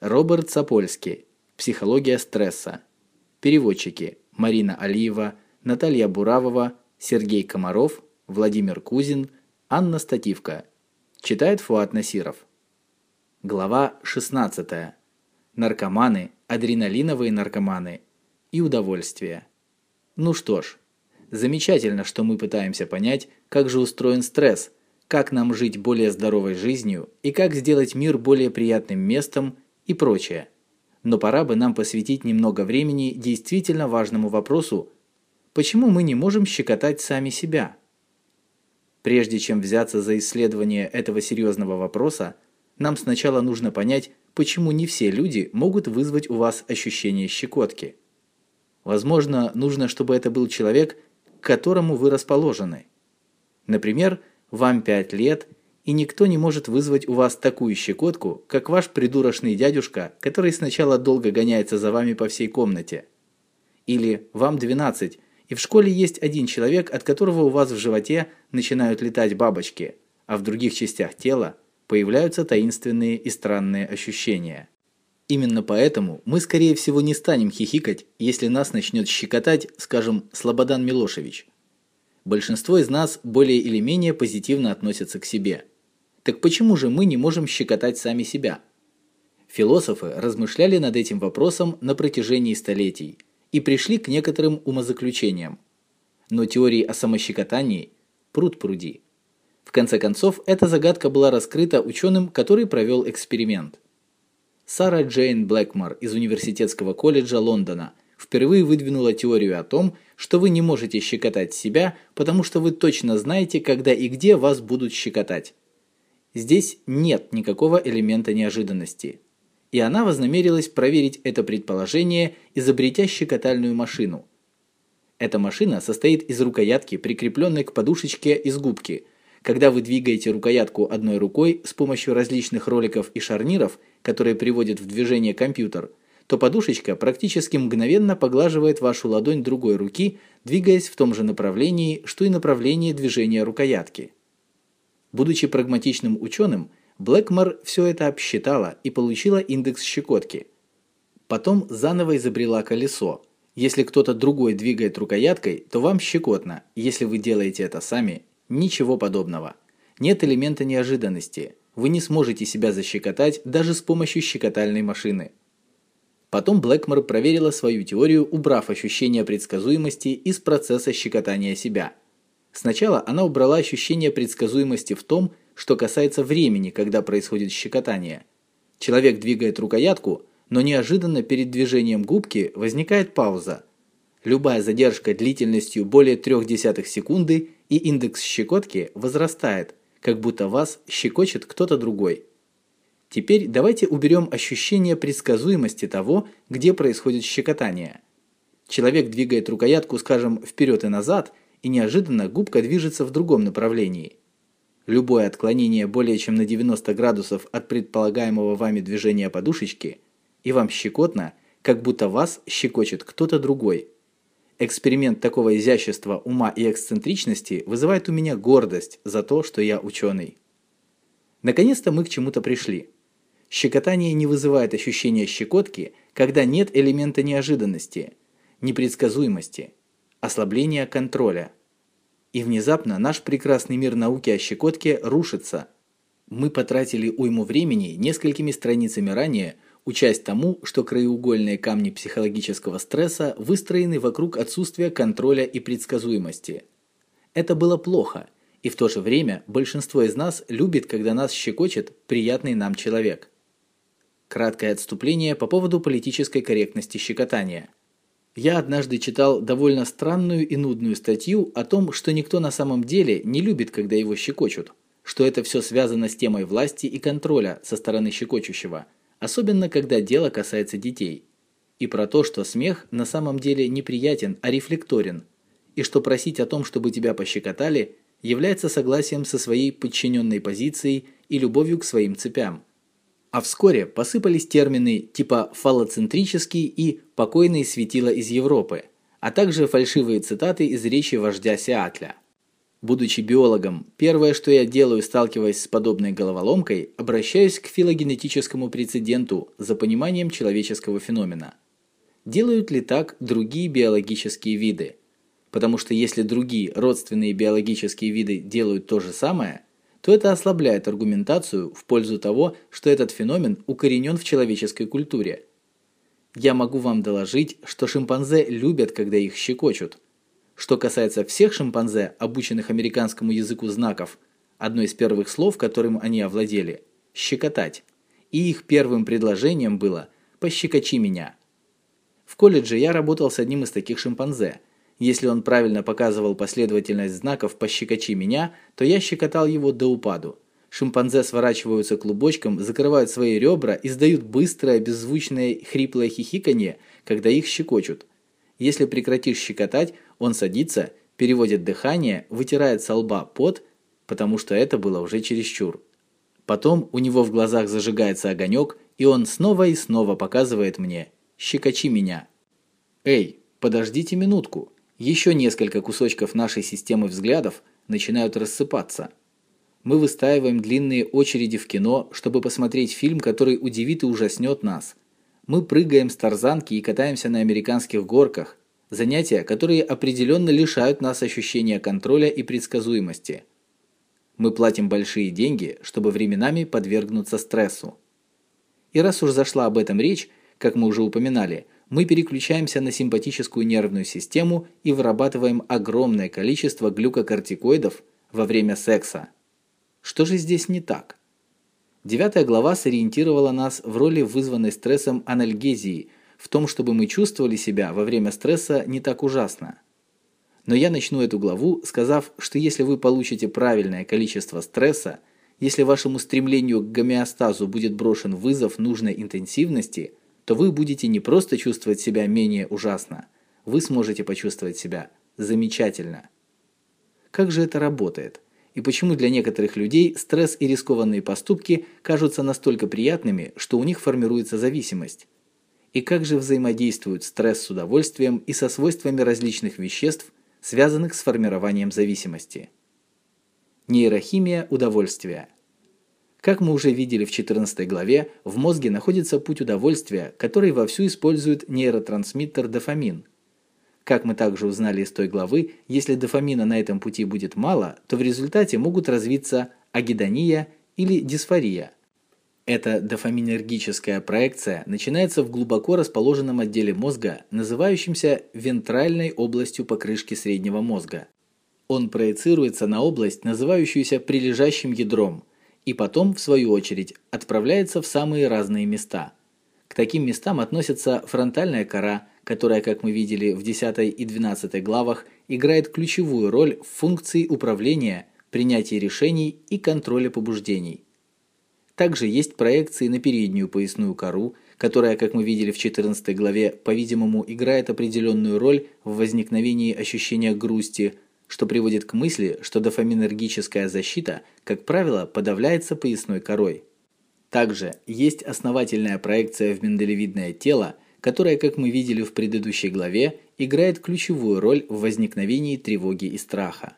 Роберт Сапольский. Психология стресса. Переводчики: Марина Алиева, Наталья Буравова, Сергей Комаров, Владимир Кузин, Анна Стативка. Читает Фуат Насиров. Глава 16. Наркоманы, адреналиновые наркоманы и удовольствие. Ну что ж, замечательно, что мы пытаемся понять, как же устроен стресс, как нам жить более здоровой жизнью и как сделать мир более приятным местом и прочее. Но пора бы нам посвятить немного времени действительно важному вопросу, почему мы не можем щекотать сами себя? Прежде чем взяться за исследование этого серьезного вопроса, нам сначала нужно понять, почему не все люди могут вызвать у вас ощущение щекотки. Возможно, нужно, чтобы это был человек, к которому вы расположены. Например, вам 5 лет, и никто не может вызвать у вас такую щекотку, как ваш придурочный дядюшка, который сначала долго гоняется за вами по всей комнате. Или вам 12, и в школе есть один человек, от которого у вас в животе начинают летать бабочки, а в других частях тела появляются таинственные и странные ощущения. Именно поэтому мы, скорее всего, не станем хихикать, если нас начнет щекотать, скажем, Слободан Милошевич. Большинство из нас более или менее позитивно относятся к себе. Так почему же мы не можем щекотать сами себя? Философы размышляли над этим вопросом на протяжении столетий и пришли к некоторым умозаключениям. Но теории о самощекотании пруд пруди. В конце концов, эта загадка была раскрыта ученым, который провел эксперимент – Сара Джейн Блэкмор из Университетского колледжа Лондона впервые выдвинула теорию о том, что вы не можете щекотать себя, потому что вы точно знаете, когда и где вас будут щекотать. Здесь нет никакого элемента неожиданности. И она вознамерилась проверить это предположение, изобретя щекотальную машину. Эта машина состоит из рукоятки, прикрепленной к подушечке из губки. Когда вы двигаете рукоятку одной рукой с помощью различных роликов и шарниров – которые приводит в движение компьютер, то подушечка практически мгновенно поглаживает вашу ладонь другой руки, двигаясь в том же направлении, что и направление движения рукоятки. Будучи прагматичным ученым, Блэкмор все это обсчитала и получила индекс щекотки. Потом заново изобрела колесо. Если кто-то другой двигает рукояткой, то вам щекотно. Если вы делаете это сами, ничего подобного. Нет элемента неожиданности вы не сможете себя защекотать даже с помощью щекотальной машины. Потом Блэкмор проверила свою теорию, убрав ощущение предсказуемости из процесса щекотания себя. Сначала она убрала ощущение предсказуемости в том, что касается времени, когда происходит щекотание. Человек двигает рукоятку, но неожиданно перед движением губки возникает пауза. Любая задержка длительностью более 0,3 секунды и индекс щекотки возрастает – как будто вас щекочет кто-то другой. Теперь давайте уберем ощущение предсказуемости того, где происходит щекотание. Человек двигает рукоятку, скажем, вперед и назад, и неожиданно губка движется в другом направлении. Любое отклонение более чем на 90 градусов от предполагаемого вами движения подушечки, и вам щекотно, как будто вас щекочет кто-то другой. Эксперимент такого изящества, ума и эксцентричности вызывает у меня гордость за то, что я ученый. Наконец-то мы к чему-то пришли. Щекотание не вызывает ощущения щекотки, когда нет элемента неожиданности, непредсказуемости, ослабления контроля. И внезапно наш прекрасный мир науки о щекотке рушится. Мы потратили уйму времени несколькими страницами ранее – учась тому, что краеугольные камни психологического стресса выстроены вокруг отсутствия контроля и предсказуемости. Это было плохо, и в то же время большинство из нас любит, когда нас щекочет приятный нам человек. Краткое отступление по поводу политической корректности щекотания. Я однажды читал довольно странную и нудную статью о том, что никто на самом деле не любит, когда его щекочут, что это все связано с темой власти и контроля со стороны щекочущего – особенно когда дело касается детей, и про то, что смех на самом деле неприятен, а рефлекторен, и что просить о том, чтобы тебя пощекотали, является согласием со своей подчиненной позицией и любовью к своим цепям. А вскоре посыпались термины типа фалоцентрический и покойный светило из Европы, а также фальшивые цитаты из речи вождя Сиатля. Будучи биологом, первое, что я делаю, сталкиваясь с подобной головоломкой, обращаюсь к филогенетическому прецеденту за пониманием человеческого феномена. Делают ли так другие биологические виды? Потому что если другие родственные биологические виды делают то же самое, то это ослабляет аргументацию в пользу того, что этот феномен укоренен в человеческой культуре. Я могу вам доложить, что шимпанзе любят, когда их щекочут – что касается всех шимпанзе, обученных американскому языку знаков, одно из первых слов, которым они овладели – щекотать. И их первым предложением было «пощекочи меня». В колледже я работал с одним из таких шимпанзе. Если он правильно показывал последовательность знаков «пощекочи меня», то я щекотал его до упаду. Шимпанзе сворачиваются клубочком, закрывают свои ребра, издают быстрое, беззвучное, хриплое хихиканье, когда их щекочут. Если прекратишь щекотать, он садится, переводит дыхание, вытирает со лба пот, потому что это было уже чересчур. Потом у него в глазах зажигается огонек, и он снова и снова показывает мне «щекочи меня». Эй, подождите минутку. Еще несколько кусочков нашей системы взглядов начинают рассыпаться. Мы выстаиваем длинные очереди в кино, чтобы посмотреть фильм, который удивит и ужаснет нас. Мы прыгаем с тарзанки и катаемся на американских горках, Занятия, которые определенно лишают нас ощущения контроля и предсказуемости. Мы платим большие деньги, чтобы временами подвергнуться стрессу. И раз уж зашла об этом речь, как мы уже упоминали, мы переключаемся на симпатическую нервную систему и вырабатываем огромное количество глюкокортикоидов во время секса. Что же здесь не так? Девятая глава сориентировала нас в роли вызванной стрессом анальгезии – в том, чтобы мы чувствовали себя во время стресса не так ужасно. Но я начну эту главу, сказав, что если вы получите правильное количество стресса, если вашему стремлению к гомеостазу будет брошен вызов нужной интенсивности, то вы будете не просто чувствовать себя менее ужасно, вы сможете почувствовать себя замечательно. Как же это работает? И почему для некоторых людей стресс и рискованные поступки кажутся настолько приятными, что у них формируется зависимость? и как же взаимодействуют стресс с удовольствием и со свойствами различных веществ, связанных с формированием зависимости. Нейрохимия удовольствия. Как мы уже видели в 14 главе, в мозге находится путь удовольствия, который вовсю использует нейротрансмиттер дофамин. Как мы также узнали из той главы, если дофамина на этом пути будет мало, то в результате могут развиться агидония или дисфория – эта дофаминергическая проекция начинается в глубоко расположенном отделе мозга, называющемся вентральной областью покрышки среднего мозга. Он проецируется на область, называющуюся прилежащим ядром, и потом, в свою очередь, отправляется в самые разные места. К таким местам относятся фронтальная кора, которая, как мы видели в 10 и 12 главах, играет ключевую роль в функции управления, принятия решений и контроля побуждений – также есть проекции на переднюю поясную кору, которая, как мы видели в 14 главе, по-видимому, играет определенную роль в возникновении ощущения грусти, что приводит к мысли, что дофаминергическая защита, как правило, подавляется поясной корой. Также есть основательная проекция в миндалевидное тело, которая, как мы видели в предыдущей главе, играет ключевую роль в возникновении тревоги и страха.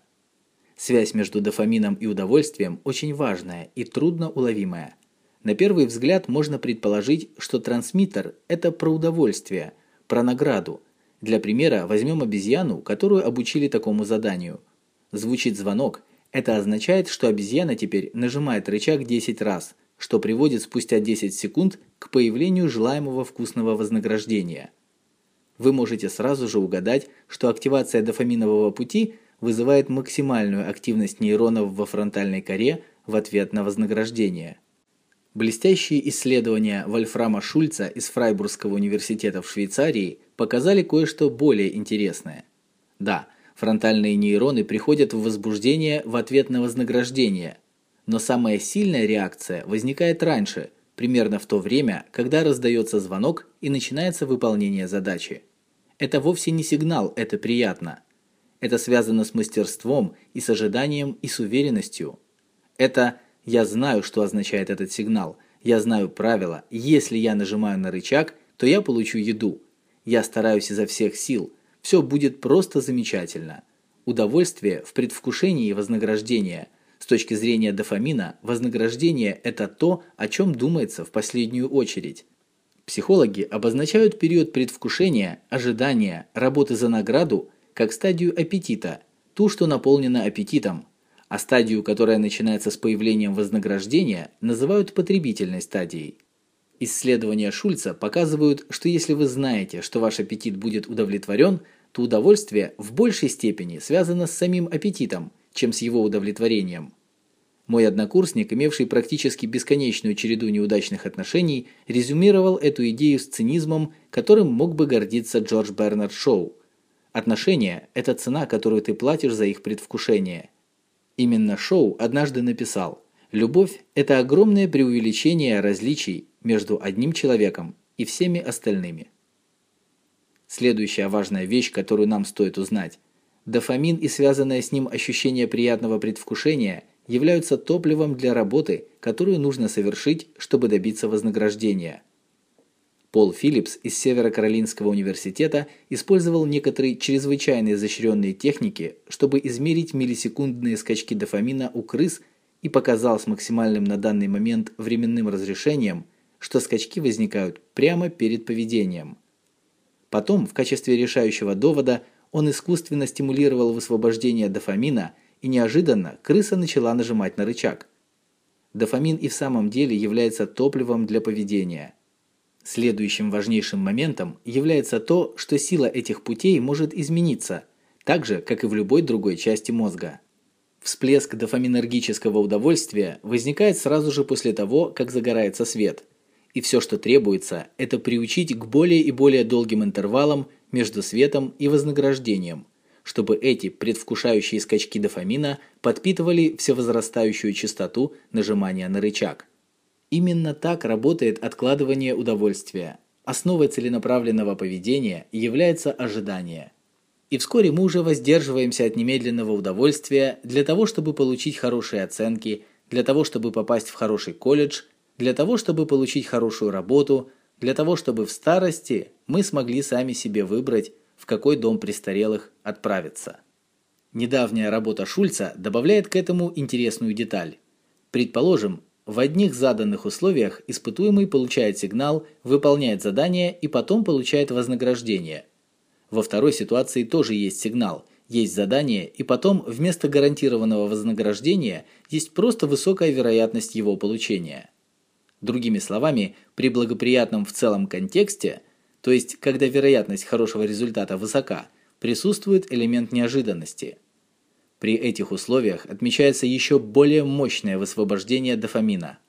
Связь между дофамином и удовольствием очень важная и трудно уловимая. На первый взгляд можно предположить, что трансмиттер – это про удовольствие, про награду. Для примера возьмем обезьяну, которую обучили такому заданию. Звучит звонок. Это означает, что обезьяна теперь нажимает рычаг 10 раз, что приводит спустя 10 секунд к появлению желаемого вкусного вознаграждения. Вы можете сразу же угадать, что активация дофаминового пути вызывает максимальную активность нейронов во фронтальной коре в ответ на вознаграждение. Блестящие исследования Вольфрама Шульца из Фрайбургского университета в Швейцарии показали кое-что более интересное. Да, фронтальные нейроны приходят в возбуждение в ответ на вознаграждение, но самая сильная реакция возникает раньше, примерно в то время, когда раздается звонок и начинается выполнение задачи. Это вовсе не сигнал, это приятно – это связано с мастерством и с ожиданием и с уверенностью. Это я знаю, что означает этот сигнал. Я знаю правила. Если я нажимаю на рычаг, то я получу еду. Я стараюсь изо всех сил. Все будет просто замечательно. удовольствие в предвкушении вознаграждения. С точки зрения дофамина, вознаграждение – это то, о чем думается в последнюю очередь. Психологи обозначают период предвкушения, ожидания, работы за награду как стадию аппетита, ту, что наполнена аппетитом, а стадию, которая начинается с появлением вознаграждения, называют потребительной стадией. Исследования Шульца показывают, что если вы знаете, что ваш аппетит будет удовлетворен, то удовольствие в большей степени связано с самим аппетитом, чем с его удовлетворением. Мой однокурсник, имевший практически бесконечную череду неудачных отношений, резюмировал эту идею с цинизмом, которым мог бы гордиться Джордж Бернард Шоу. Отношения – это цена, которую ты платишь за их предвкушение. Именно Шоу однажды написал «Любовь – это огромное преувеличение различий между одним человеком и всеми остальными». Следующая важная вещь, которую нам стоит узнать – дофамин и связанное с ним ощущение приятного предвкушения являются топливом для работы, которую нужно совершить, чтобы добиться вознаграждения – Пол Филлипс из Северо-Каролинского университета использовал некоторые чрезвычайно изощренные техники, чтобы измерить миллисекундные скачки дофамина у крыс и показал с максимальным на данный момент временным разрешением, что скачки возникают прямо перед поведением. Потом, в качестве решающего довода, он искусственно стимулировал высвобождение дофамина, и неожиданно крыса начала нажимать на рычаг. Дофамин и в самом деле является топливом для поведения – Следующим важнейшим моментом является то, что сила этих путей может измениться, так же, как и в любой другой части мозга. Всплеск дофаминергического удовольствия возникает сразу же после того, как загорается свет. И все, что требуется, это приучить к более и более долгим интервалам между светом и вознаграждением, чтобы эти предвкушающие скачки дофамина подпитывали всевозрастающую частоту нажимания на рычаг. Именно так работает откладывание удовольствия. Основой целенаправленного поведения является ожидание. И вскоре мы уже воздерживаемся от немедленного удовольствия для того, чтобы получить хорошие оценки, для того, чтобы попасть в хороший колледж, для того, чтобы получить хорошую работу, для того, чтобы в старости мы смогли сами себе выбрать, в какой дом престарелых отправиться. Недавняя работа Шульца добавляет к этому интересную деталь. Предположим, в одних заданных условиях испытуемый получает сигнал, выполняет задание и потом получает вознаграждение. Во второй ситуации тоже есть сигнал, есть задание и потом вместо гарантированного вознаграждения есть просто высокая вероятность его получения. Другими словами, при благоприятном в целом контексте, то есть когда вероятность хорошего результата высока, присутствует элемент неожиданности – при этих условиях отмечается еще более мощное высвобождение дофамина.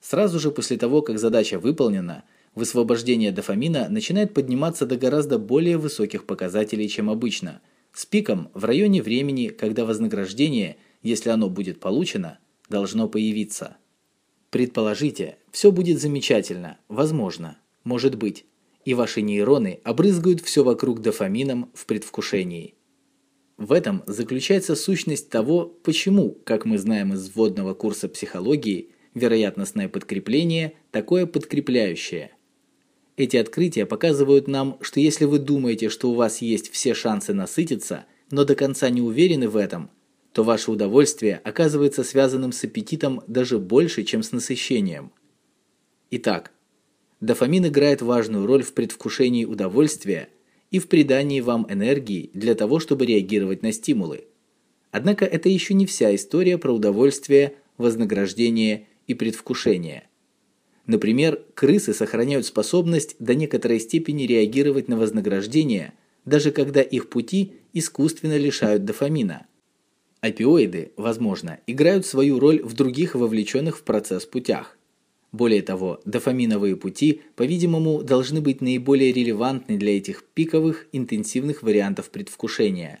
Сразу же после того, как задача выполнена, высвобождение дофамина начинает подниматься до гораздо более высоких показателей, чем обычно, с пиком в районе времени, когда вознаграждение, если оно будет получено, должно появиться. Предположите, все будет замечательно, возможно, может быть, и ваши нейроны обрызгают все вокруг дофамином в предвкушении. В этом заключается сущность того, почему, как мы знаем из вводного курса психологии, вероятностное подкрепление такое подкрепляющее. Эти открытия показывают нам, что если вы думаете, что у вас есть все шансы насытиться, но до конца не уверены в этом, то ваше удовольствие оказывается связанным с аппетитом даже больше, чем с насыщением. Итак, дофамин играет важную роль в предвкушении удовольствия – и в придании вам энергии для того, чтобы реагировать на стимулы. Однако это еще не вся история про удовольствие, вознаграждение и предвкушение. Например, крысы сохраняют способность до некоторой степени реагировать на вознаграждение, даже когда их пути искусственно лишают дофамина. Опиоиды, возможно, играют свою роль в других вовлеченных в процесс путях. Более того, дофаминовые пути, по-видимому, должны быть наиболее релевантны для этих пиковых интенсивных вариантов предвкушения.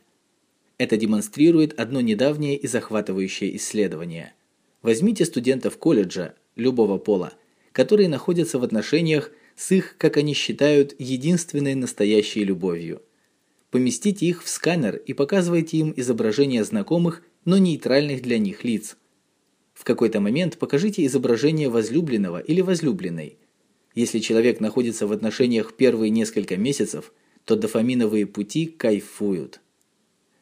Это демонстрирует одно недавнее и захватывающее исследование. Возьмите студентов колледжа любого пола, которые находятся в отношениях с их, как они считают, единственной настоящей любовью. Поместите их в сканер и показывайте им изображения знакомых, но нейтральных для них лиц – в какой-то момент покажите изображение возлюбленного или возлюбленной. Если человек находится в отношениях первые несколько месяцев, то дофаминовые пути кайфуют.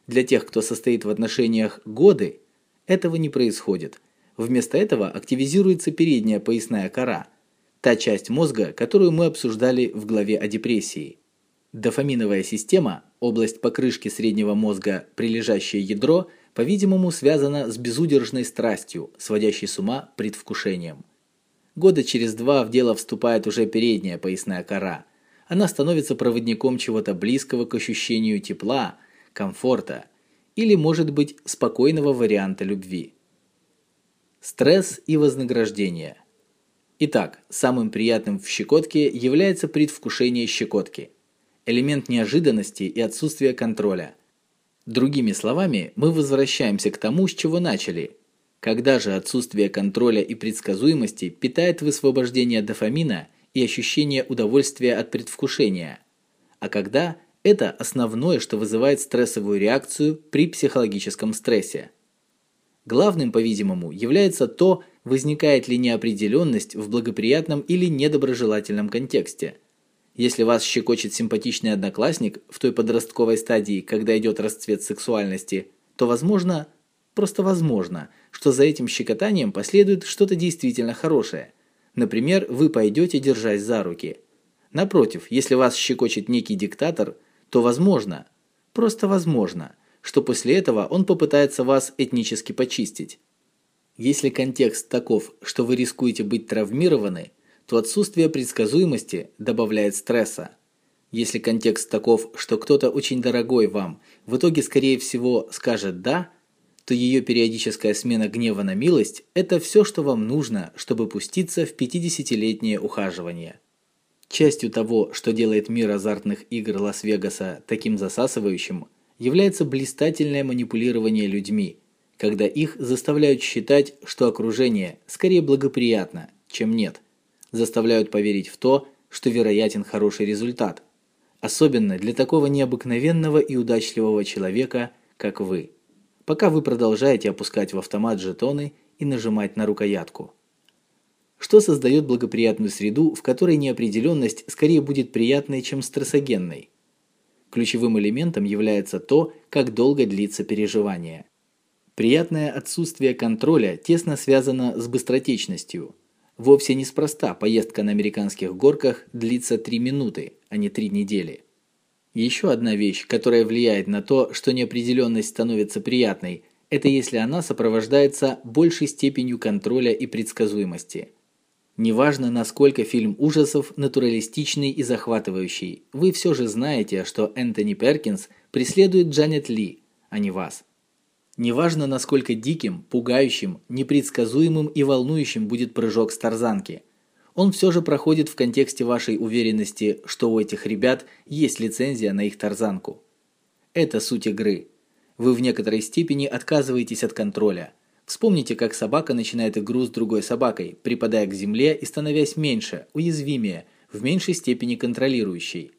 Для тех, кто состоит в отношениях годы, этого не происходит. Вместо этого активизируется передняя поясная кора, та часть мозга, которую мы обсуждали в главе о депрессии. Дофаминовая система, область покрышки среднего мозга, прилежащее ядро, по-видимому, связана с безудержной страстью, сводящей с ума предвкушением. Года через два в дело вступает уже передняя поясная кора. Она становится проводником чего-то близкого к ощущению тепла, комфорта или, может быть, спокойного варианта любви. Стресс и вознаграждение. Итак, самым приятным в щекотке является предвкушение щекотки. Элемент неожиданности и отсутствие контроля. Другими словами, мы возвращаемся к тому, с чего начали. Когда же отсутствие контроля и предсказуемости питает высвобождение дофамина и ощущение удовольствия от предвкушения, а когда это основное, что вызывает стрессовую реакцию при психологическом стрессе. Главным, по-видимому, является то, возникает ли неопределенность в благоприятном или недоброжелательном контексте. Если вас щекочет симпатичный одноклассник в той подростковой стадии, когда идет расцвет сексуальности, то возможно, просто возможно, что за этим щекотанием последует что-то действительно хорошее. Например, вы пойдете держась за руки. Напротив, если вас щекочет некий диктатор, то возможно, просто возможно – что после этого он попытается вас этнически почистить. Если контекст таков, что вы рискуете быть травмированы, то отсутствие предсказуемости добавляет стресса. Если контекст таков, что кто-то очень дорогой вам в итоге скорее всего скажет да, то ее периодическая смена гнева на милость это все, что вам нужно, чтобы пуститься в 50-летнее ухаживание. Частью того, что делает мир азартных игр Лас-Вегаса таким засасывающим, является блистательное манипулирование людьми, когда их заставляют считать, что окружение скорее благоприятно, чем нет. Заставляют поверить в то, что вероятен хороший результат. Особенно для такого необыкновенного и удачливого человека, как вы. Пока вы продолжаете опускать в автомат жетоны и нажимать на рукоятку. Что создает благоприятную среду, в которой неопределенность скорее будет приятной, чем стрессогенной? Ключевым элементом является то, как долго длится переживание. Приятное отсутствие контроля тесно связано с быстротечностью. Вовсе неспроста поездка на американских горках длится 3 минуты, а не 3 недели. Еще одна вещь, которая влияет на то, что неопределенность становится приятной, это если она сопровождается большей степенью контроля и предсказуемости. Неважно, насколько фильм ужасов натуралистичный и захватывающий, вы все же знаете, что Энтони Перкинс преследует Джанет Ли, а не вас. Неважно, насколько диким, пугающим, непредсказуемым и волнующим будет прыжок с тарзанки. Он все же проходит в контексте вашей уверенности, что у этих ребят есть лицензия на их тарзанку. Это суть игры. Вы в некоторой степени отказываетесь от контроля – Вспомните, как собака начинает игру с другой собакой, припадая к земле и становясь меньше, уязвимее, в меньшей степени контролирующей.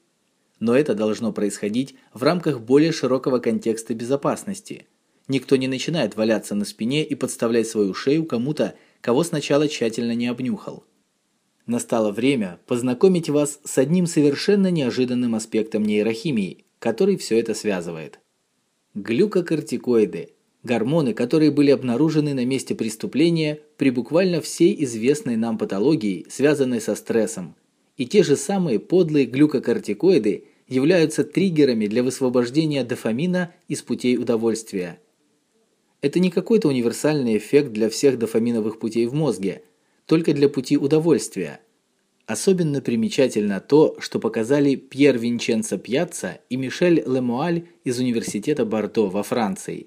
Но это должно происходить в рамках более широкого контекста безопасности. Никто не начинает валяться на спине и подставлять свою шею кому-то, кого сначала тщательно не обнюхал. Настало время познакомить вас с одним совершенно неожиданным аспектом нейрохимии, который все это связывает. Глюкокортикоиды – Гормоны, которые были обнаружены на месте преступления при буквально всей известной нам патологии, связанной со стрессом. И те же самые подлые глюкокортикоиды являются триггерами для высвобождения дофамина из путей удовольствия. Это не какой-то универсальный эффект для всех дофаминовых путей в мозге, только для пути удовольствия. Особенно примечательно то, что показали Пьер Винченцо Пьяцца и Мишель Лемуаль из университета Бордо во Франции.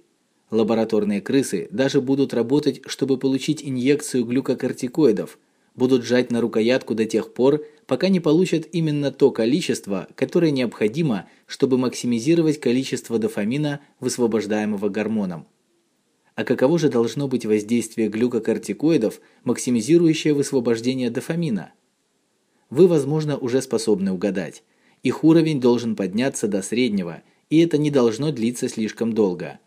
Лабораторные крысы даже будут работать, чтобы получить инъекцию глюкокортикоидов, будут жать на рукоятку до тех пор, пока не получат именно то количество, которое необходимо, чтобы максимизировать количество дофамина, высвобождаемого гормоном. А каково же должно быть воздействие глюкокортикоидов, максимизирующее высвобождение дофамина? Вы, возможно, уже способны угадать. Их уровень должен подняться до среднего, и это не должно длиться слишком долго.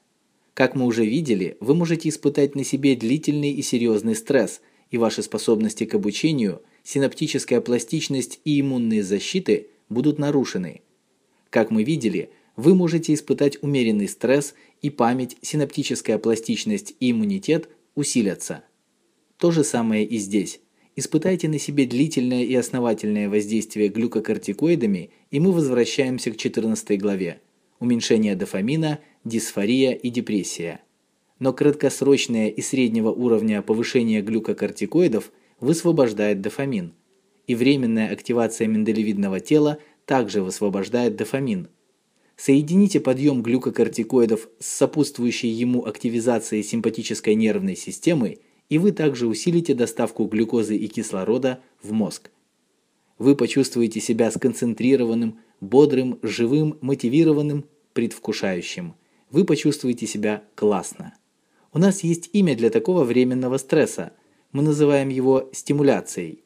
Как мы уже видели, вы можете испытать на себе длительный и серьезный стресс, и ваши способности к обучению, синаптическая пластичность и иммунные защиты будут нарушены. Как мы видели, вы можете испытать умеренный стресс, и память, синаптическая пластичность и иммунитет усилятся. То же самое и здесь. Испытайте на себе длительное и основательное воздействие глюкокортикоидами, и мы возвращаемся к 14 главе. Уменьшение дофамина, дисфория и депрессия. Но краткосрочное и среднего уровня повышение глюкокортикоидов высвобождает дофамин, и временная активация миндалевидного тела также высвобождает дофамин. Соедините подъем глюкокортикоидов с сопутствующей ему активизацией симпатической нервной системы – и вы также усилите доставку глюкозы и кислорода в мозг. Вы почувствуете себя сконцентрированным, бодрым, живым, мотивированным, предвкушающим. Вы почувствуете себя классно. У нас есть имя для такого временного стресса. Мы называем его стимуляцией.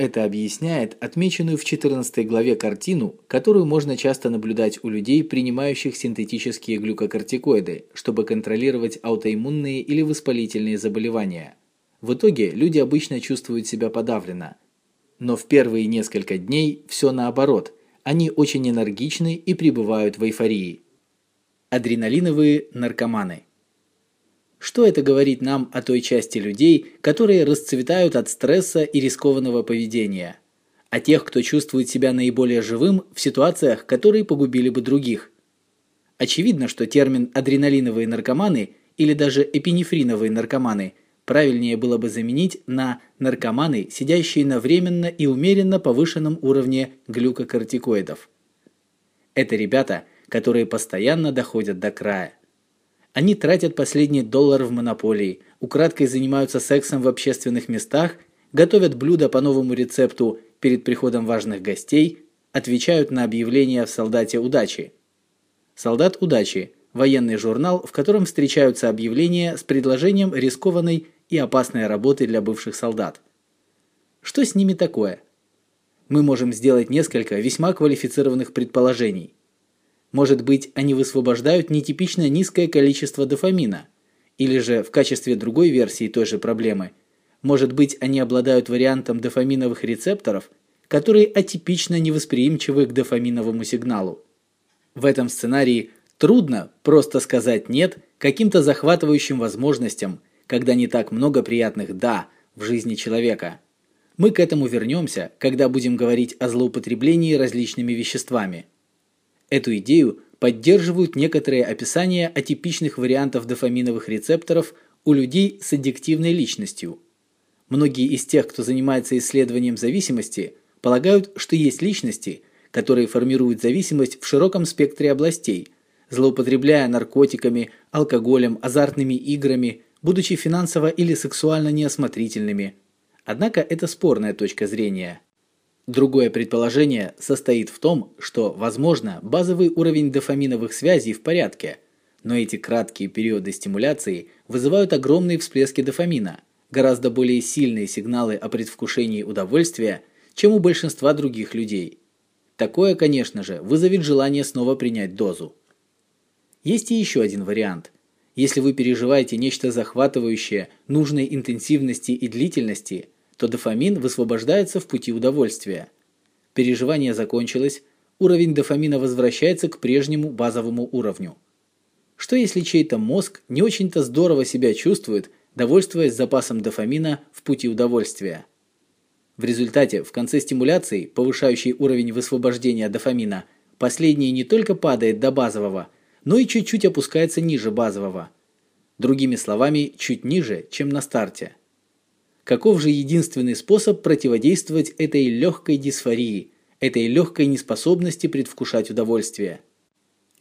Это объясняет отмеченную в 14 главе картину, которую можно часто наблюдать у людей, принимающих синтетические глюкокортикоиды, чтобы контролировать аутоиммунные или воспалительные заболевания. В итоге люди обычно чувствуют себя подавленно. Но в первые несколько дней все наоборот. Они очень энергичны и пребывают в эйфории. Адреналиновые наркоманы – что это говорит нам о той части людей, которые расцветают от стресса и рискованного поведения? О тех, кто чувствует себя наиболее живым в ситуациях, которые погубили бы других. Очевидно, что термин адреналиновые наркоманы или даже эпинефриновые наркоманы правильнее было бы заменить на наркоманы, сидящие на временно и умеренно повышенном уровне глюкокортикоидов. Это ребята, которые постоянно доходят до края. Они тратят последний доллар в монополии, украдкой занимаются сексом в общественных местах, готовят блюда по новому рецепту перед приходом важных гостей, отвечают на объявления в «Солдате удачи». «Солдат удачи» – военный журнал, в котором встречаются объявления с предложением рискованной и опасной работы для бывших солдат. Что с ними такое? Мы можем сделать несколько весьма квалифицированных предположений – может быть, они высвобождают нетипично низкое количество дофамина, или же в качестве другой версии той же проблемы, может быть, они обладают вариантом дофаминовых рецепторов, которые атипично невосприимчивы к дофаминовому сигналу. В этом сценарии трудно просто сказать нет каким-то захватывающим возможностям, когда не так много приятных да в жизни человека. Мы к этому вернемся, когда будем говорить о злоупотреблении различными веществами. Эту идею поддерживают некоторые описания атипичных вариантов дофаминовых рецепторов у людей с аддиктивной личностью. Многие из тех, кто занимается исследованием зависимости, полагают, что есть личности, которые формируют зависимость в широком спектре областей, злоупотребляя наркотиками, алкоголем, азартными играми, будучи финансово или сексуально неосмотрительными. Однако это спорная точка зрения. Другое предположение состоит в том, что, возможно, базовый уровень дофаминовых связей в порядке, но эти краткие периоды стимуляции вызывают огромные всплески дофамина, гораздо более сильные сигналы о предвкушении удовольствия, чем у большинства других людей. Такое, конечно же, вызовет желание снова принять дозу. Есть и еще один вариант. Если вы переживаете нечто захватывающее, нужной интенсивности и длительности – то дофамин высвобождается в пути удовольствия. Переживание закончилось, уровень дофамина возвращается к прежнему базовому уровню. Что если чей-то мозг не очень-то здорово себя чувствует, довольствуясь запасом дофамина в пути удовольствия? В результате, в конце стимуляции, повышающей уровень высвобождения дофамина, последний не только падает до базового, но и чуть-чуть опускается ниже базового. Другими словами, чуть ниже, чем на старте. Каков же единственный способ противодействовать этой легкой дисфории, этой легкой неспособности предвкушать удовольствие?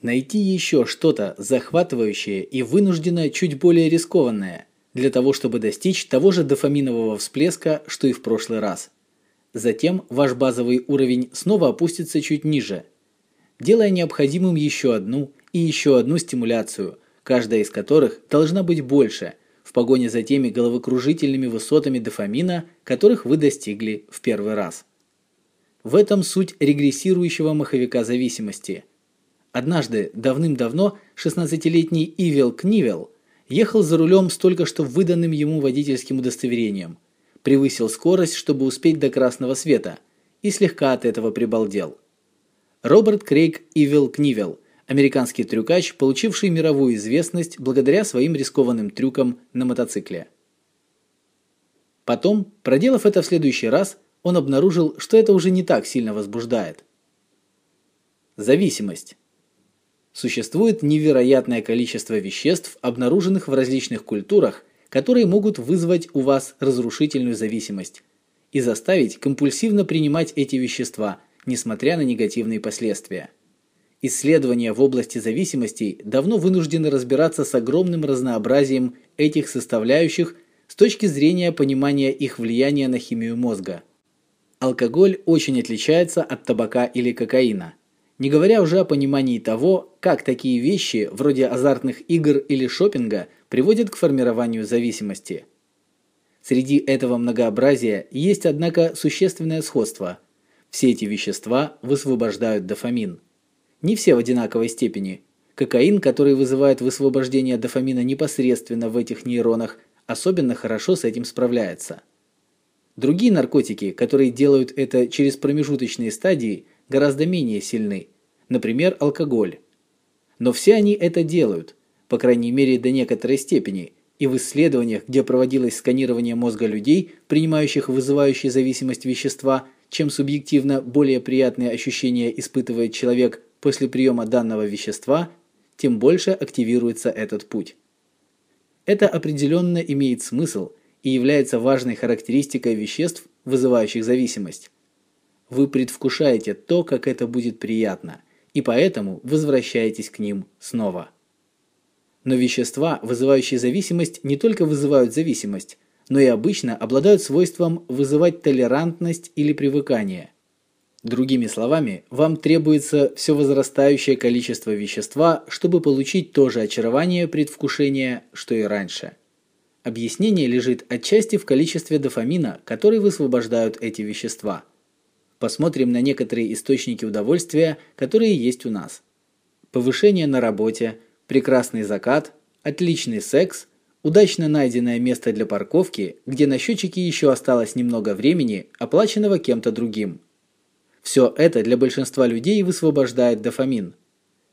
Найти еще что-то захватывающее и вынужденно чуть более рискованное, для того, чтобы достичь того же дофаминового всплеска, что и в прошлый раз. Затем ваш базовый уровень снова опустится чуть ниже, делая необходимым еще одну и еще одну стимуляцию, каждая из которых должна быть больше – в погоне за теми головокружительными высотами дофамина, которых вы достигли в первый раз. В этом суть регрессирующего маховика зависимости. Однажды, давным-давно, 16-летний Ивел Книвел ехал за рулем с только что выданным ему водительским удостоверением, превысил скорость, чтобы успеть до красного света, и слегка от этого прибалдел. Роберт Крейг Ивел Книвел американский трюкач, получивший мировую известность благодаря своим рискованным трюкам на мотоцикле. Потом, проделав это в следующий раз, он обнаружил, что это уже не так сильно возбуждает. Зависимость. Существует невероятное количество веществ, обнаруженных в различных культурах, которые могут вызвать у вас разрушительную зависимость и заставить компульсивно принимать эти вещества, несмотря на негативные последствия. Исследования в области зависимостей давно вынуждены разбираться с огромным разнообразием этих составляющих с точки зрения понимания их влияния на химию мозга. Алкоголь очень отличается от табака или кокаина. Не говоря уже о понимании того, как такие вещи, вроде азартных игр или шопинга, приводят к формированию зависимости. Среди этого многообразия есть, однако, существенное сходство. Все эти вещества высвобождают дофамин. Не все в одинаковой степени. Кокаин, который вызывает высвобождение дофамина непосредственно в этих нейронах, особенно хорошо с этим справляется. Другие наркотики, которые делают это через промежуточные стадии, гораздо менее сильны, например, алкоголь. Но все они это делают, по крайней мере до некоторой степени, и в исследованиях, где проводилось сканирование мозга людей, принимающих вызывающие зависимость вещества, чем субъективно более приятные ощущения испытывает человек после приема данного вещества, тем больше активируется этот путь. Это определенно имеет смысл и является важной характеристикой веществ, вызывающих зависимость. Вы предвкушаете то, как это будет приятно, и поэтому возвращаетесь к ним снова. Но вещества, вызывающие зависимость, не только вызывают зависимость, но и обычно обладают свойством вызывать толерантность или привыкание. Другими словами, вам требуется все возрастающее количество вещества, чтобы получить то же очарование предвкушения, что и раньше. Объяснение лежит отчасти в количестве дофамина, который высвобождают эти вещества. Посмотрим на некоторые источники удовольствия, которые есть у нас. Повышение на работе, прекрасный закат, отличный секс, удачно найденное место для парковки, где на счетчике еще осталось немного времени, оплаченного кем-то другим. Все это для большинства людей высвобождает дофамин.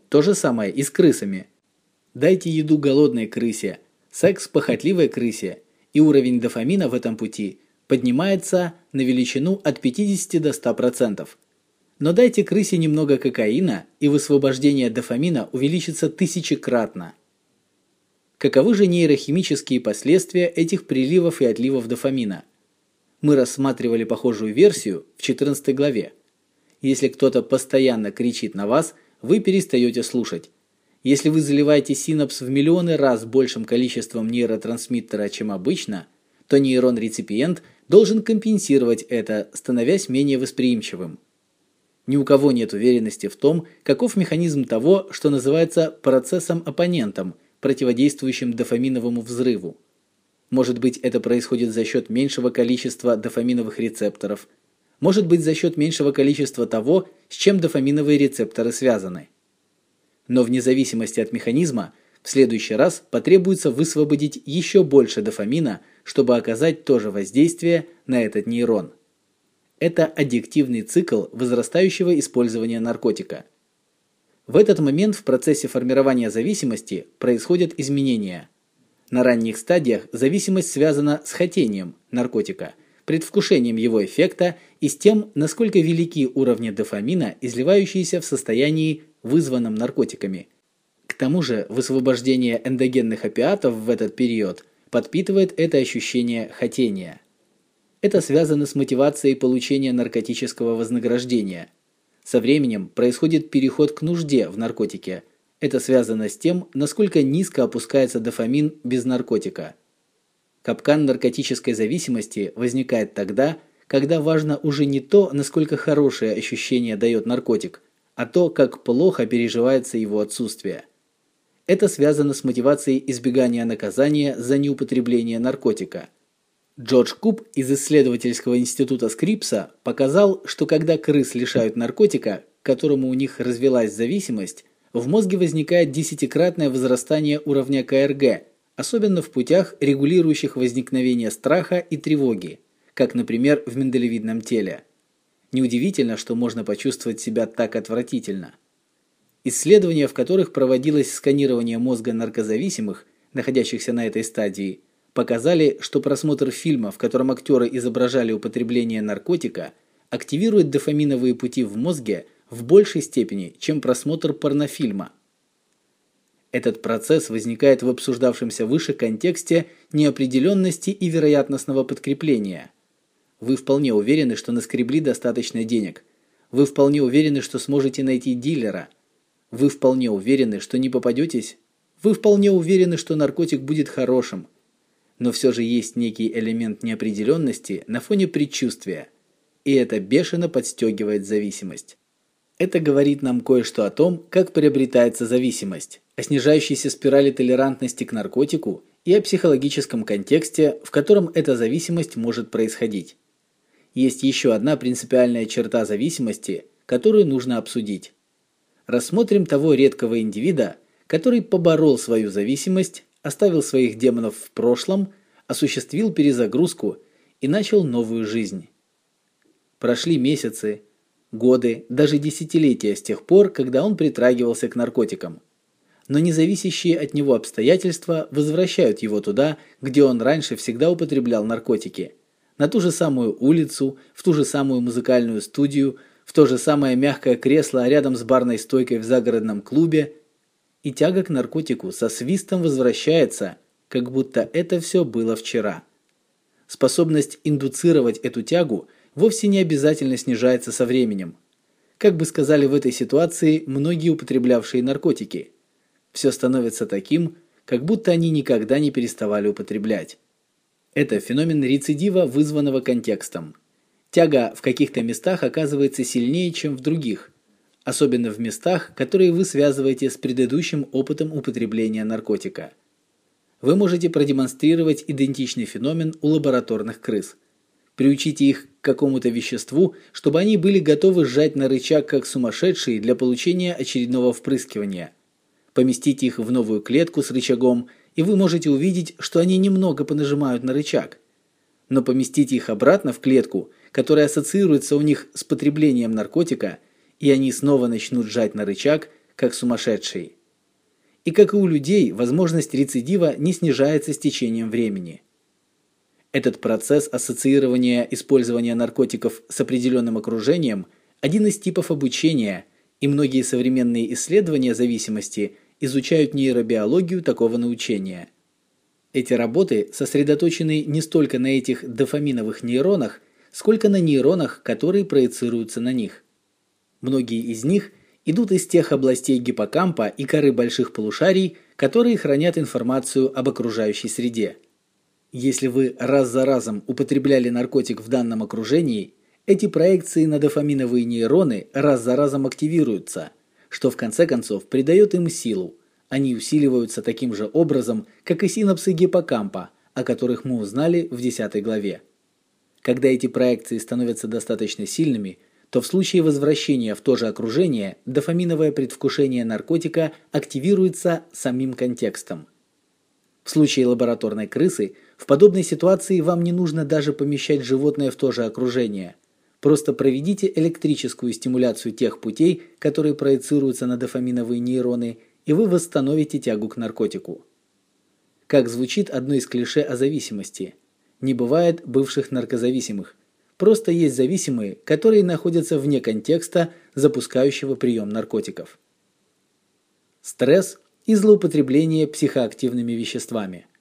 То же самое и с крысами. Дайте еду голодной крысе, секс похотливой крысе, и уровень дофамина в этом пути поднимается на величину от 50 до 100%. Но дайте крысе немного кокаина, и высвобождение дофамина увеличится тысячекратно. Каковы же нейрохимические последствия этих приливов и отливов дофамина? Мы рассматривали похожую версию в 14 главе. Если кто-то постоянно кричит на вас, вы перестаете слушать. Если вы заливаете синапс в миллионы раз большим количеством нейротрансмиттера, чем обычно, то нейрон-реципиент должен компенсировать это, становясь менее восприимчивым. Ни у кого нет уверенности в том, каков механизм того, что называется процессом-оппонентом, противодействующим дофаминовому взрыву. Может быть, это происходит за счет меньшего количества дофаминовых рецепторов. Может быть, за счет меньшего количества того, с чем дофаминовые рецепторы связаны. Но вне зависимости от механизма, в следующий раз потребуется высвободить еще больше дофамина, чтобы оказать то же воздействие на этот нейрон. Это аддиктивный цикл возрастающего использования наркотика. В этот момент в процессе формирования зависимости происходят изменения. На ранних стадиях зависимость связана с хотением наркотика, предвкушением его эффекта и с тем, насколько велики уровни дофамина, изливающиеся в состоянии, вызванном наркотиками. К тому же, высвобождение эндогенных опиатов в этот период подпитывает это ощущение хотения – это связано с мотивацией получения наркотического вознаграждения. Со временем происходит переход к нужде в наркотике. Это связано с тем, насколько низко опускается дофамин без наркотика. Капкан наркотической зависимости возникает тогда, когда важно уже не то, насколько хорошее ощущение дает наркотик, а то, как плохо переживается его отсутствие. Это связано с мотивацией избегания наказания за неупотребление наркотика – Джордж Куб из исследовательского института Скрипса показал, что когда крыс лишают наркотика, к которому у них развилась зависимость, в мозге возникает десятикратное возрастание уровня КРГ, особенно в путях, регулирующих возникновение страха и тревоги, как, например, в миндалевидном теле. Неудивительно, что можно почувствовать себя так отвратительно. Исследования, в которых проводилось сканирование мозга наркозависимых, находящихся на этой стадии, показали, что просмотр фильма, в котором актеры изображали употребление наркотика, активирует дофаминовые пути в мозге в большей степени, чем просмотр порнофильма. Этот процесс возникает в обсуждавшемся выше контексте неопределенности и вероятностного подкрепления. Вы вполне уверены, что наскребли достаточно денег. Вы вполне уверены, что сможете найти дилера. Вы вполне уверены, что не попадетесь. Вы вполне уверены, что наркотик будет хорошим. Но все же есть некий элемент неопределенности на фоне предчувствия, и это бешено подстегивает зависимость. Это говорит нам кое-что о том, как приобретается зависимость, о снижающейся спирали толерантности к наркотику и о психологическом контексте, в котором эта зависимость может происходить. Есть еще одна принципиальная черта зависимости, которую нужно обсудить. Рассмотрим того редкого индивида, который поборол свою зависимость, оставил своих демонов в прошлом, осуществил перезагрузку и начал новую жизнь. Прошли месяцы, годы, даже десятилетия с тех пор, когда он притрагивался к наркотикам. Но независящие от него обстоятельства возвращают его туда, где он раньше всегда употреблял наркотики. На ту же самую улицу, в ту же самую музыкальную студию, в то же самое мягкое кресло рядом с барной стойкой в загородном клубе. И тяга к наркотику со свистом возвращается, как будто это все было вчера. Способность индуцировать эту тягу вовсе не обязательно снижается со временем. Как бы сказали в этой ситуации многие употреблявшие наркотики, все становится таким, как будто они никогда не переставали употреблять. Это феномен рецидива, вызванного контекстом. Тяга в каких-то местах оказывается сильнее, чем в других, особенно в местах, которые вы связываете с предыдущим опытом употребления наркотика. Вы можете продемонстрировать идентичный феномен у лабораторных крыс – Приучите их какому-то веществу, чтобы они были готовы сжать на рычаг как сумасшедшие для получения очередного впрыскивания. Поместите их в новую клетку с рычагом, и вы можете увидеть, что они немного понажимают на рычаг. Но поместите их обратно в клетку, которая ассоциируется у них с потреблением наркотика, и они снова начнут сжать на рычаг, как сумасшедшие. И как и у людей, возможность рецидива не снижается с течением времени. Этот процесс ассоциирования использования наркотиков с определенным окружением один из типов обучения, и многие современные исследования зависимости изучают нейробиологию такого научения. Эти работы сосредоточены не столько на этих дофаминовых нейронах, сколько на нейронах, которые проецируются на них. Многие из них идут из тех областей гиппокампа и коры больших полушарий, которые хранят информацию об окружающей среде. Если вы раз за разом употребляли наркотик в данном окружении, эти проекции на дофаминовые нейроны раз за разом активируются, что в конце концов придает им силу. Они усиливаются таким же образом, как и синапсы гиппокампа, о которых мы узнали в 10 главе. Когда эти проекции становятся достаточно сильными, то в случае возвращения в то же окружение дофаминовое предвкушение наркотика активируется самим контекстом. В случае лабораторной крысы – в подобной ситуации вам не нужно даже помещать животное в то же окружение. Просто проведите электрическую стимуляцию тех путей, которые проецируются на дофаминовые нейроны, и вы восстановите тягу к наркотику. Как звучит одно из клише о зависимости. Не бывает бывших наркозависимых. Просто есть зависимые, которые находятся вне контекста запускающего прием наркотиков. Стресс и злоупотребление психоактивными веществами –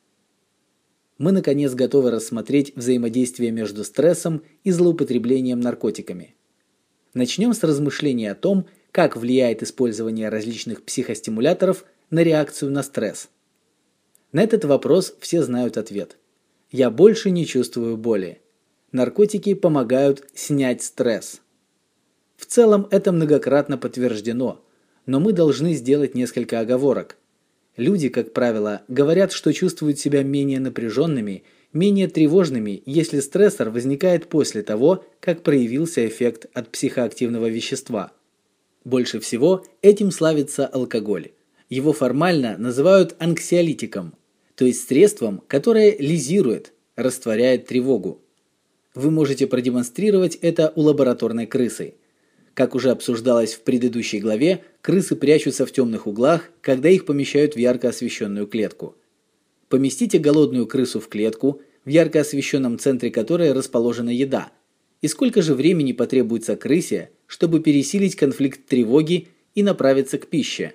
мы наконец готовы рассмотреть взаимодействие между стрессом и злоупотреблением наркотиками. Начнем с размышления о том, как влияет использование различных психостимуляторов на реакцию на стресс. На этот вопрос все знают ответ. Я больше не чувствую боли. Наркотики помогают снять стресс. В целом это многократно подтверждено, но мы должны сделать несколько оговорок – Люди, как правило, говорят, что чувствуют себя менее напряженными, менее тревожными, если стрессор возникает после того, как проявился эффект от психоактивного вещества. Больше всего этим славится алкоголь. Его формально называют анксиолитиком, то есть средством, которое лизирует, растворяет тревогу. Вы можете продемонстрировать это у лабораторной крысы. Как уже обсуждалось в предыдущей главе, крысы прячутся в темных углах, когда их помещают в ярко освещенную клетку. Поместите голодную крысу в клетку, в ярко освещенном центре которой расположена еда. И сколько же времени потребуется крысе, чтобы пересилить конфликт тревоги и направиться к пище?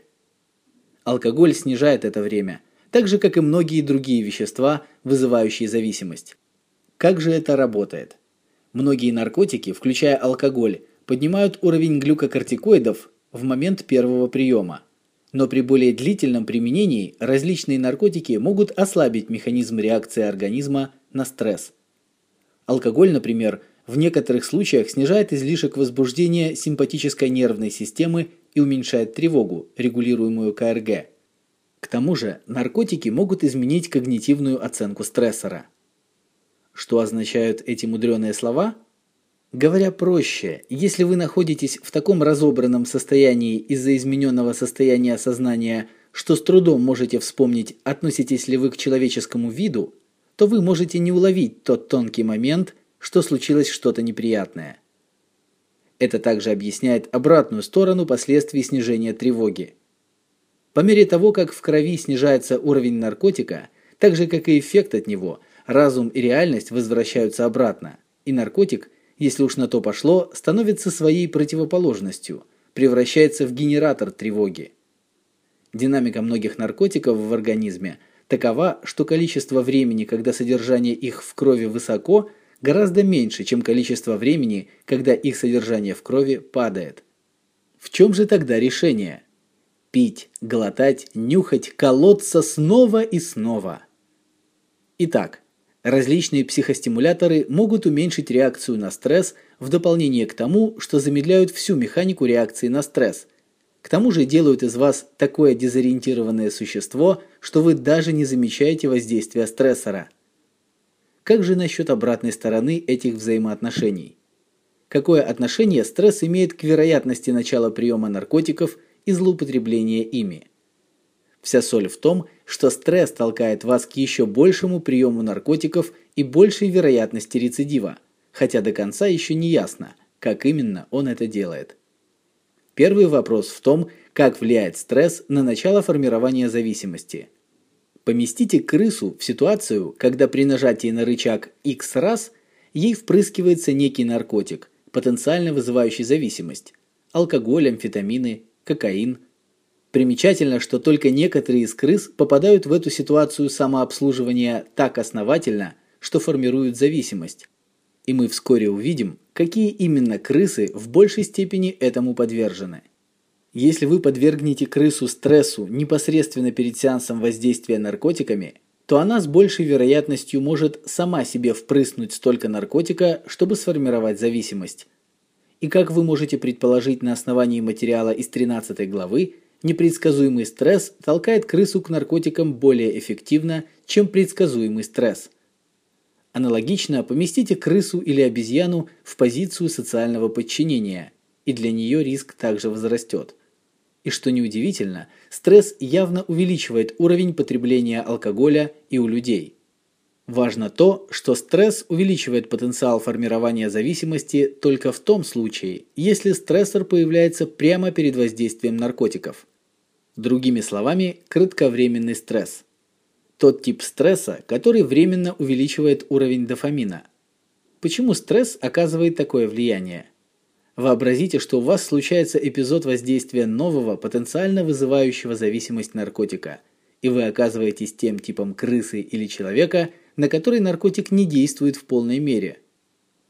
Алкоголь снижает это время, так же как и многие другие вещества, вызывающие зависимость. Как же это работает? Многие наркотики, включая алкоголь, поднимают уровень глюкокортикоидов в момент первого приема. Но при более длительном применении различные наркотики могут ослабить механизм реакции организма на стресс. Алкоголь, например, в некоторых случаях снижает излишек возбуждения симпатической нервной системы и уменьшает тревогу, регулируемую КРГ. К тому же, наркотики могут изменить когнитивную оценку стрессора. Что означают эти мудреные слова? Говоря проще, если вы находитесь в таком разобранном состоянии из-за измененного состояния сознания, что с трудом можете вспомнить, относитесь ли вы к человеческому виду, то вы можете не уловить тот тонкий момент, что случилось что-то неприятное. Это также объясняет обратную сторону последствий снижения тревоги. По мере того, как в крови снижается уровень наркотика, так же как и эффект от него, разум и реальность возвращаются обратно, и наркотик – если уж на то пошло, становится своей противоположностью, превращается в генератор тревоги. Динамика многих наркотиков в организме такова, что количество времени, когда содержание их в крови высоко, гораздо меньше, чем количество времени, когда их содержание в крови падает. В чем же тогда решение? Пить, глотать, нюхать, колоться снова и снова. Итак, Различные психостимуляторы могут уменьшить реакцию на стресс в дополнение к тому, что замедляют всю механику реакции на стресс. К тому же делают из вас такое дезориентированное существо, что вы даже не замечаете воздействия стрессора. Как же насчет обратной стороны этих взаимоотношений? Какое отношение стресс имеет к вероятности начала приема наркотиков и злоупотребления ими? Вся соль в том, что стресс толкает вас к еще большему приему наркотиков и большей вероятности рецидива, хотя до конца еще не ясно, как именно он это делает. Первый вопрос в том, как влияет стресс на начало формирования зависимости. Поместите крысу в ситуацию, когда при нажатии на рычаг X раз ей впрыскивается некий наркотик, потенциально вызывающий зависимость: алкоголь, амфетамины, кокаин – Примечательно, что только некоторые из крыс попадают в эту ситуацию самообслуживания так основательно, что формируют зависимость. И мы вскоре увидим, какие именно крысы в большей степени этому подвержены. Если вы подвергнете крысу стрессу непосредственно перед сеансом воздействия наркотиками, то она с большей вероятностью может сама себе впрыснуть столько наркотика, чтобы сформировать зависимость. И как вы можете предположить на основании материала из 13 главы, Непредсказуемый стресс толкает крысу к наркотикам более эффективно, чем предсказуемый стресс. Аналогично поместите крысу или обезьяну в позицию социального подчинения, и для нее риск также возрастет. И что неудивительно, стресс явно увеличивает уровень потребления алкоголя и у людей. Важно то, что стресс увеличивает потенциал формирования зависимости только в том случае, если стрессор появляется прямо перед воздействием наркотиков. Другими словами, кратковременный стресс. Тот тип стресса, который временно увеличивает уровень дофамина. Почему стресс оказывает такое влияние? Вообразите, что у вас случается эпизод воздействия нового, потенциально вызывающего зависимость наркотика, и вы оказываетесь тем типом крысы или человека, на который наркотик не действует в полной мере.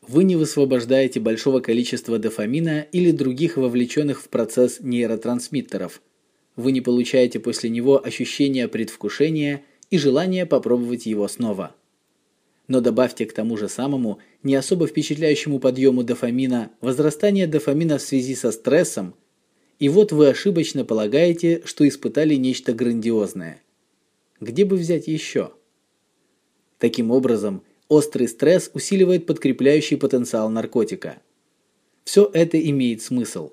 Вы не высвобождаете большого количества дофамина или других вовлеченных в процесс нейротрансмиттеров – вы не получаете после него ощущения предвкушения и желания попробовать его снова. Но добавьте к тому же самому не особо впечатляющему подъему дофамина возрастание дофамина в связи со стрессом, и вот вы ошибочно полагаете, что испытали нечто грандиозное. Где бы взять еще? Таким образом, острый стресс усиливает подкрепляющий потенциал наркотика. Все это имеет смысл.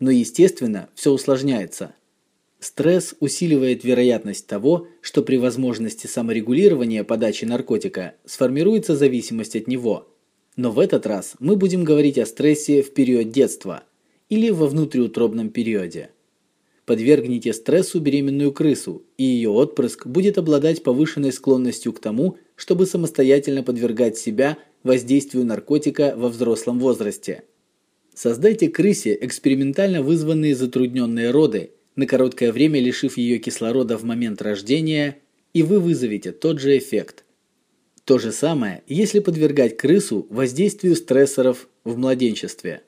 Но, естественно, все усложняется – Стресс усиливает вероятность того, что при возможности саморегулирования подачи наркотика сформируется зависимость от него. Но в этот раз мы будем говорить о стрессе в период детства. или во внутриутробном периоде. Подвергните стрессу беременную крысу, и ее отпрыск будет обладать повышенной склонностью к тому, чтобы самостоятельно подвергать себя воздействию наркотика во взрослом возрасте. Создайте крысе экспериментально вызванные затрудненные роды, на короткое время лишив ее кислорода в момент рождения, и вы вызовете тот же эффект. То же самое, если подвергать крысу воздействию стрессоров в младенчестве.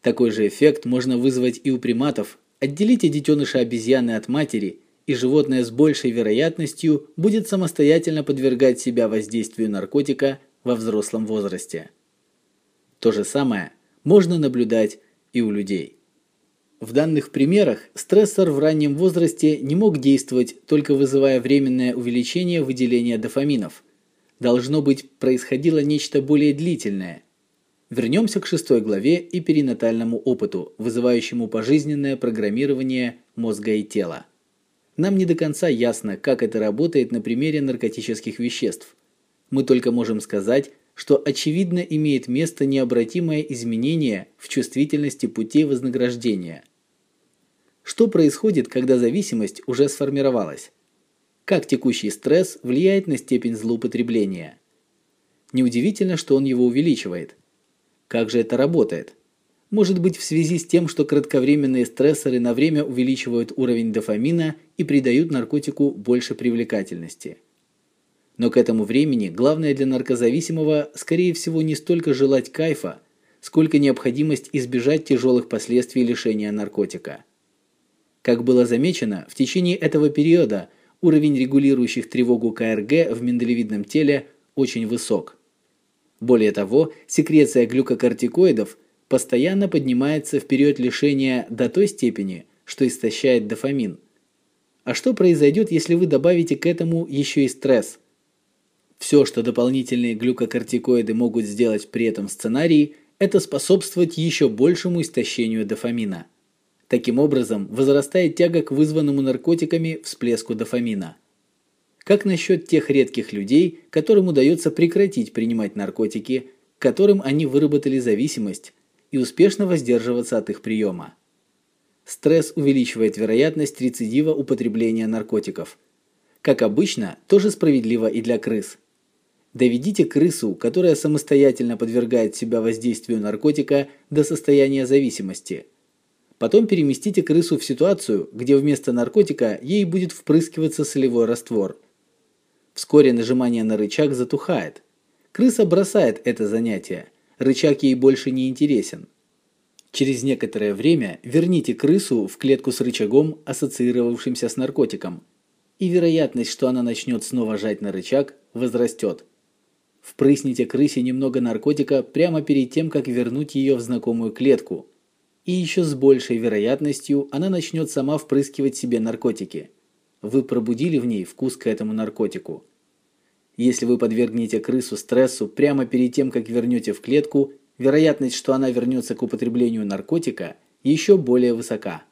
Такой же эффект можно вызвать и у приматов, Отделите детеныша обезьяны от матери, и животное с большей вероятностью будет самостоятельно подвергать себя воздействию наркотика во взрослом возрасте. То же самое можно наблюдать и у людей. В данных примерах стрессор в раннем возрасте не мог действовать, только вызывая временное увеличение выделения дофаминов. Должно быть, происходило нечто более длительное – Вернемся к шестой главе и перинатальному опыту, вызывающему пожизненное программирование мозга и тела. Нам не до конца ясно, как это работает на примере наркотических веществ. Мы только можем сказать, что очевидно имеет место необратимое изменение в чувствительности путей вознаграждения. Что происходит, когда зависимость уже сформировалась? Как текущий стресс влияет на степень злоупотребления? Неудивительно, что он его увеличивает – как же это работает? Может быть в связи с тем, что кратковременные стрессоры на время увеличивают уровень дофамина и придают наркотику больше привлекательности. Но к этому времени главное для наркозависимого, скорее всего, не столько желать кайфа, сколько необходимость избежать тяжелых последствий лишения наркотика. Как было замечено, в течение этого периода уровень регулирующих тревогу КРГ в миндалевидном теле очень высок – более того, секреция глюкокортикоидов постоянно поднимается в период лишения до той степени, что истощает дофамин. А что произойдет, если вы добавите к этому еще и стресс? Все, что дополнительные глюкокортикоиды могут сделать при этом сценарии, это способствовать еще большему истощению дофамина. Таким образом, возрастает тяга к вызванному наркотиками всплеску дофамина. Как насчет тех редких людей, которым удается прекратить принимать наркотики, которым они выработали зависимость, и успешно воздерживаться от их приема? Стресс увеличивает вероятность рецидива употребления наркотиков. Как обычно, тоже справедливо и для крыс. Доведите крысу, которая самостоятельно подвергает себя воздействию наркотика, до состояния зависимости. Потом переместите крысу в ситуацию, где вместо наркотика ей будет впрыскиваться солевой раствор – Вскоре нажимание на рычаг затухает. Крыса бросает это занятие. Рычаг ей больше не интересен. Через некоторое время верните крысу в клетку с рычагом, ассоциировавшимся с наркотиком, и вероятность, что она начнет снова жать на рычаг, возрастет. Впрысните крысе немного наркотика прямо перед тем, как вернуть ее в знакомую клетку. И еще с большей вероятностью она начнет сама впрыскивать себе наркотики – вы пробудили в ней вкус к этому наркотику. Если вы подвергнете крысу стрессу прямо перед тем, как вернете в клетку, вероятность, что она вернется к употреблению наркотика, еще более высока.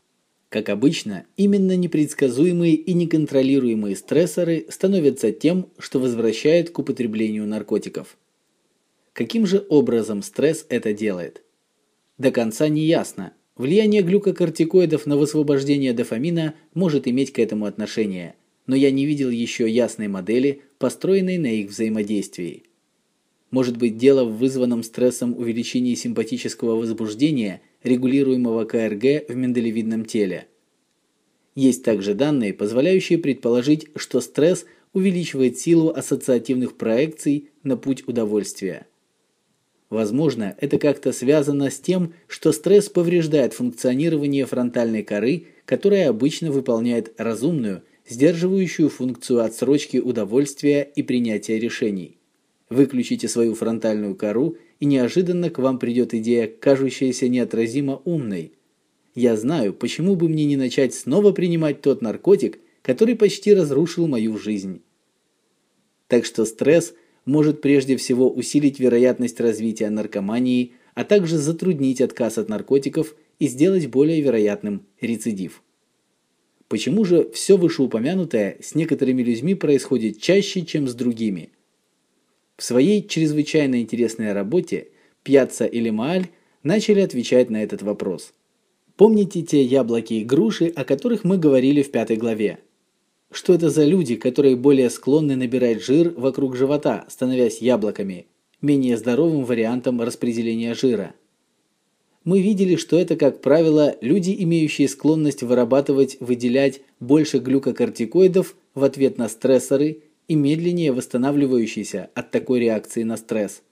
Как обычно, именно непредсказуемые и неконтролируемые стрессоры становятся тем, что возвращает к употреблению наркотиков. Каким же образом стресс это делает? До конца не ясно, Влияние глюкокортикоидов на высвобождение дофамина может иметь к этому отношение, но я не видел еще ясной модели, построенной на их взаимодействии. Может быть, дело в вызванном стрессом увеличении симпатического возбуждения, регулируемого КРГ в миндалевидном теле. Есть также данные, позволяющие предположить, что стресс увеличивает силу ассоциативных проекций на путь удовольствия. Возможно, это как-то связано с тем, что стресс повреждает функционирование фронтальной коры, которая обычно выполняет разумную, сдерживающую функцию отсрочки удовольствия и принятия решений. Выключите свою фронтальную кору, и неожиданно к вам придет идея, кажущаяся неотразимо умной. Я знаю, почему бы мне не начать снова принимать тот наркотик, который почти разрушил мою жизнь. Так что стресс – может прежде всего усилить вероятность развития наркомании, а также затруднить отказ от наркотиков и сделать более вероятным рецидив. Почему же все вышеупомянутое с некоторыми людьми происходит чаще, чем с другими? В своей чрезвычайно интересной работе Пьяцца и Лемааль начали отвечать на этот вопрос. Помните те яблоки и груши, о которых мы говорили в пятой главе? Что это за люди, которые более склонны набирать жир вокруг живота, становясь яблоками, менее здоровым вариантом распределения жира? Мы видели, что это, как правило, люди, имеющие склонность вырабатывать, выделять больше глюкокортикоидов в ответ на стрессоры и медленнее восстанавливающиеся от такой реакции на стресс.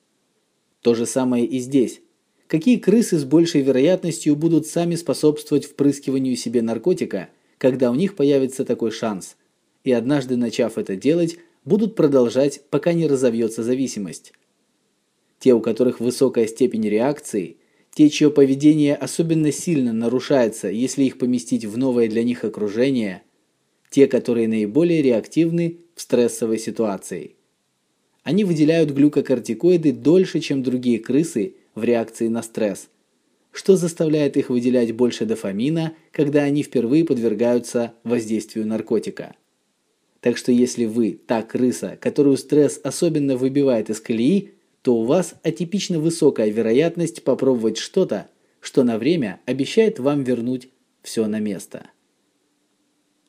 То же самое и здесь. Какие крысы с большей вероятностью будут сами способствовать впрыскиванию себе наркотика, когда у них появится такой шанс? И однажды начав это делать, будут продолжать, пока не разовьется зависимость. Те, у которых высокая степень реакции, те, чье поведение особенно сильно нарушается, если их поместить в новое для них окружение, те, которые наиболее реактивны в стрессовой ситуации. Они выделяют глюкокортикоиды дольше, чем другие крысы в реакции на стресс, что заставляет их выделять больше дофамина, когда они впервые подвергаются воздействию наркотика. Так что если вы та крыса, которую стресс особенно выбивает из колеи, то у вас атипично высокая вероятность попробовать что-то, что на время обещает вам вернуть все на место.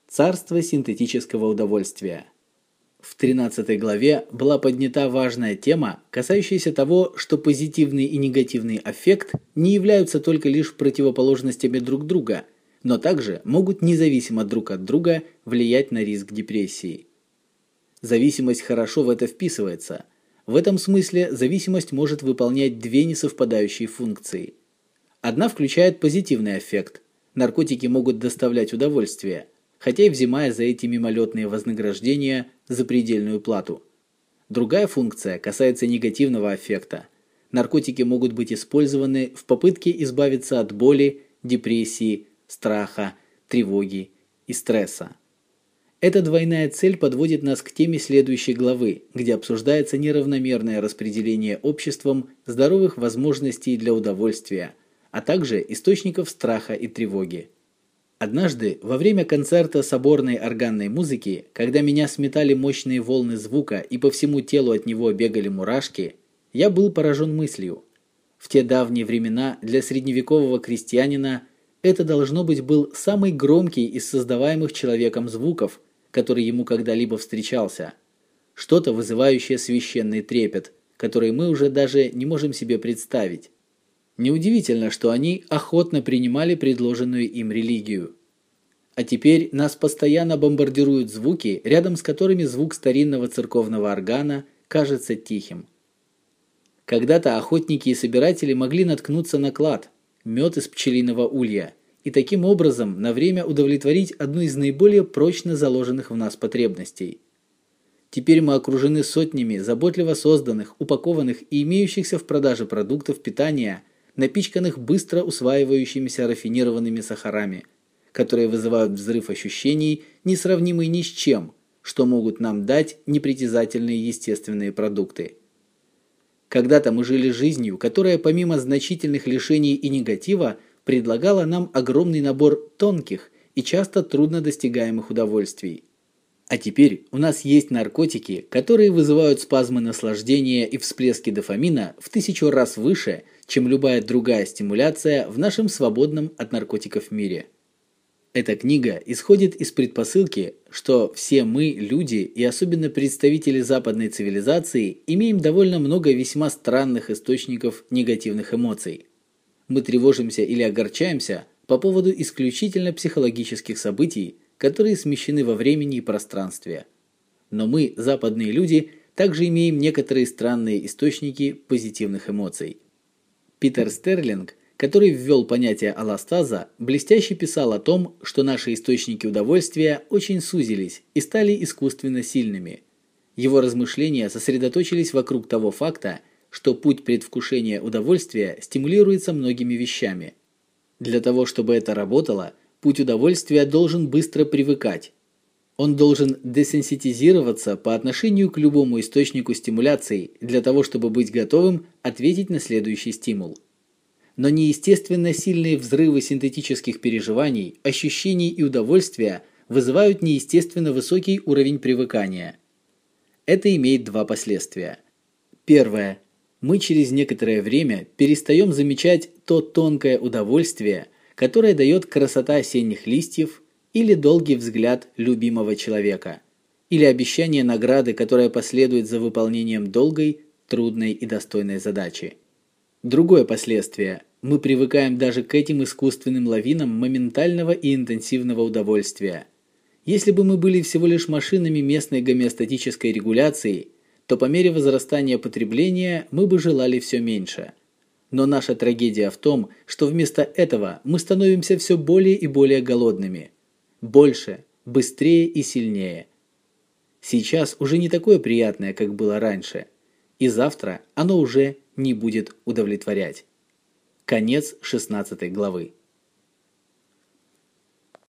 Царство синтетического удовольствия – в 13 главе была поднята важная тема, касающаяся того, что позитивный и негативный аффект не являются только лишь противоположностями друг друга, но также могут независимо друг от друга влиять на риск депрессии. Зависимость хорошо в это вписывается. В этом смысле зависимость может выполнять две несовпадающие функции. Одна включает позитивный аффект. Наркотики могут доставлять удовольствие – хотя и взимая за эти мимолетные вознаграждения за предельную плату. Другая функция касается негативного эффекта. Наркотики могут быть использованы в попытке избавиться от боли, депрессии, страха, тревоги и стресса. Эта двойная цель подводит нас к теме следующей главы, где обсуждается неравномерное распределение обществом здоровых возможностей для удовольствия, а также источников страха и тревоги. Однажды, во время концерта соборной органной музыки, когда меня сметали мощные волны звука и по всему телу от него бегали мурашки, я был поражен мыслью. В те давние времена для средневекового крестьянина это должно быть был самый громкий из создаваемых человеком звуков, который ему когда-либо встречался. Что-то вызывающее священный трепет, который мы уже даже не можем себе представить. Неудивительно, что они охотно принимали предложенную им религию. А теперь нас постоянно бомбардируют звуки, рядом с которыми звук старинного церковного органа кажется тихим. Когда-то охотники и собиратели могли наткнуться на клад, мед из пчелиного улья, и таким образом на время удовлетворить одну из наиболее прочно заложенных в нас потребностей. Теперь мы окружены сотнями заботливо созданных, упакованных и имеющихся в продаже продуктов питания – напичканных быстро усваивающимися рафинированными сахарами, которые вызывают взрыв ощущений, несравнимый ни с чем, что могут нам дать непритязательные естественные продукты. Когда-то мы жили жизнью, которая помимо значительных лишений и негатива предлагала нам огромный набор тонких и часто труднодостигаемых удовольствий. А теперь у нас есть наркотики, которые вызывают спазмы наслаждения и всплески дофамина в тысячу раз выше, чем любая другая стимуляция в нашем свободном от наркотиков мире. Эта книга исходит из предпосылки, что все мы, люди и особенно представители западной цивилизации, имеем довольно много весьма странных источников негативных эмоций. Мы тревожимся или огорчаемся по поводу исключительно психологических событий, которые смещены во времени и пространстве. Но мы, западные люди, также имеем некоторые странные источники позитивных эмоций – Питер Стерлинг, который ввел понятие аластаза, блестяще писал о том, что наши источники удовольствия очень сузились и стали искусственно сильными. Его размышления сосредоточились вокруг того факта, что путь предвкушения удовольствия стимулируется многими вещами. Для того, чтобы это работало, путь удовольствия должен быстро привыкать. Он должен десенситизироваться по отношению к любому источнику стимуляции для того, чтобы быть готовым ответить на следующий стимул. Но неестественно сильные взрывы синтетических переживаний, ощущений и удовольствия вызывают неестественно высокий уровень привыкания. Это имеет два последствия. Первое. Мы через некоторое время перестаем замечать то тонкое удовольствие, которое дает красота осенних листьев или долгий взгляд любимого человека, или обещание награды, которая последует за выполнением долгой, трудной и достойной задачи. Другое последствие мы привыкаем даже к этим искусственным лавинам моментального и интенсивного удовольствия. Если бы мы были всего лишь машинами местной гомеостатической регуляции, то по мере возрастания потребления мы бы желали все меньше. Но наша трагедия в том, что вместо этого мы становимся все более и более голодными. Больше, быстрее и сильнее. Сейчас уже не такое приятное, как было раньше. И завтра оно уже не будет удовлетворять. Конец 16 главы.